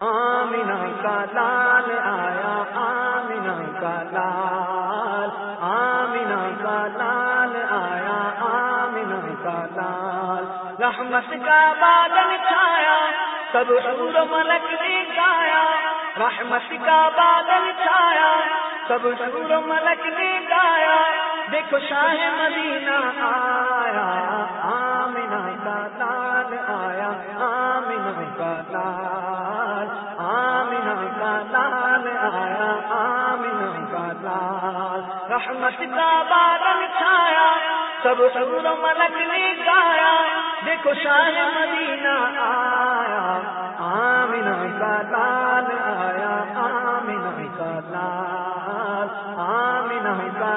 آمنا کا لال آیا آمنا کا لال آمنا کا لال آیا آمنا کا لال۔ رحمت کا بادل چھایا، سب سور ملک نے گایا۔ رحمت کا بادل چھایا، سب سور ملک نے گایا۔ دیکھو شاہ مدینہ آیا آمنا کا لال آیا آمنا کا لال۔ رحمت کا بادل چھایا، سب سور ملک نے گایا۔ دیکھو شاہ مدینہ آیا آمنا کا لال آیا آمنا کا لال آمنا کا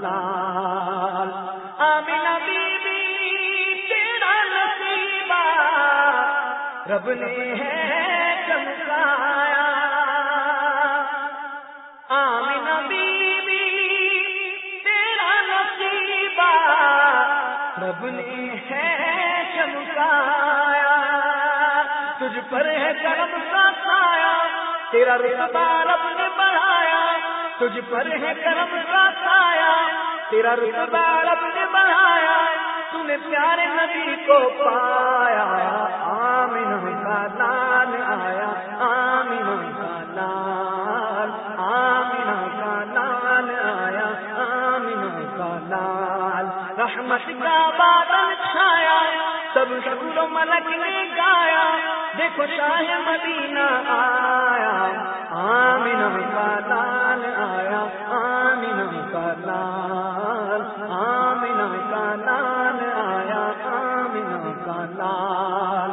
لال رب نے ہے چمکایا آمنا بی بی تیرا نصیبہ رب نے ہے چمکایا، تجھ پر ہے کرم کا سایا تیرا رتبہ رب نے بڑھایا، تجھ پر ہے کرم کا سایا تیرا رتبہ رب نے بڑھایا تم نے پیارے نبی کو پایا۔ رحمت کا بادل چھایا، سب شکر ملک نے گایا۔ دیکھو شاہ مدینہ آیا آمین کا لال آیا آمین کا لال آمین کا لال لال۔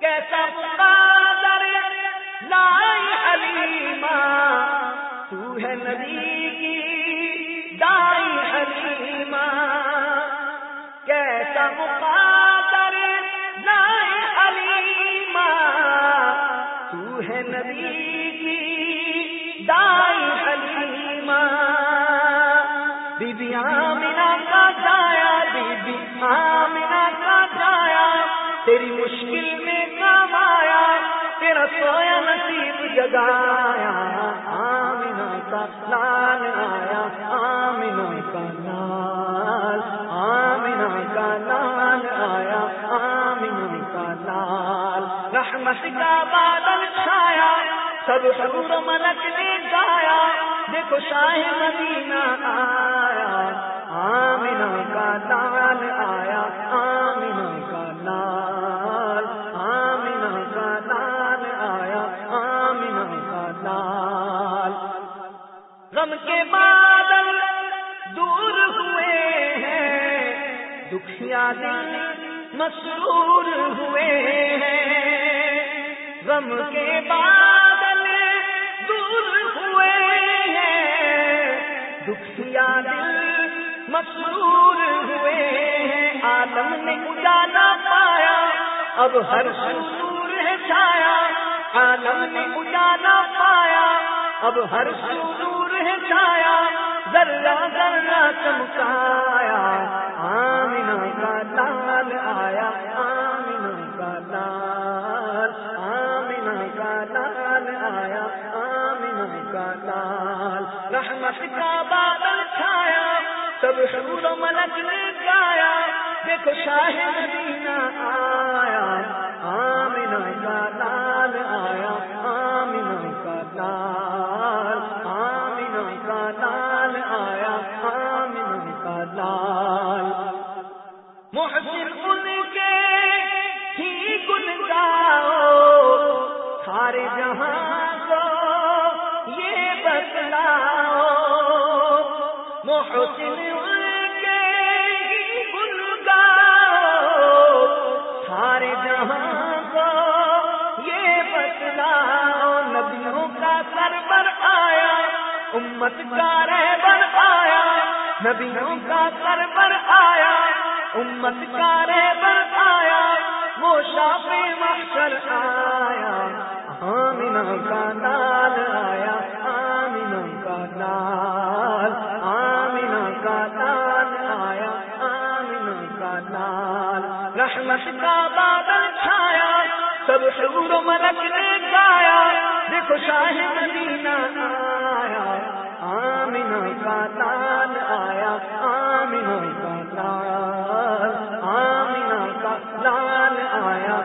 کیسا مقادر لائی حلیمہ تو ہے نبی کی دائی حلیمہ۔ بی بی آمینہ کا جایا بی بی آمینہ کا تیری مشکل میں کام آیا، تیرا سویا نصیب جگایا۔ آمنا کا لال آیا رحمت کا بادل چھایا، سب سور ملک نے گایا۔ دیکھو شاہ مدینہ آیا آمنا کا لال آیا آمنا کا لال غم کے بادل دور ہوئے ہیں دکھیا دل مسرور ہوئے ہیں۔ غم کے بادل دور ہوئے ہیں۔ دکھیا دل مسرور ہوئے ہیں۔ عالم نے اجالا پایا، اب ہر سور ہے چھایا۔ عالم نے اجالا پایا، اب ہر سور ہے چھایا۔ ذرا ذرا چمکایا آمنا کا لال آیا۔ سب سور ملک نے گایا دیکھو شاہ مدینہ آیا۔ آمنا کا لال آیا۔ آمنا کا لال محسن ان کے ہی گن گاؤ سارے جہاں کو یہ بتلاؤ۔ محسن امت کا رہبر آیا نبیوں کا سر پر آیا امت کا رہبر آیا وہ شاپ محشر آیا آمینہ کا نال آیا آمینہ کا نال آمینہ کا نال آیا آمینہ کا نال۔ رحمت کا بادل چھایا، سب شور و ملک نے گایا، دیکھو شاہ مدینہ آیا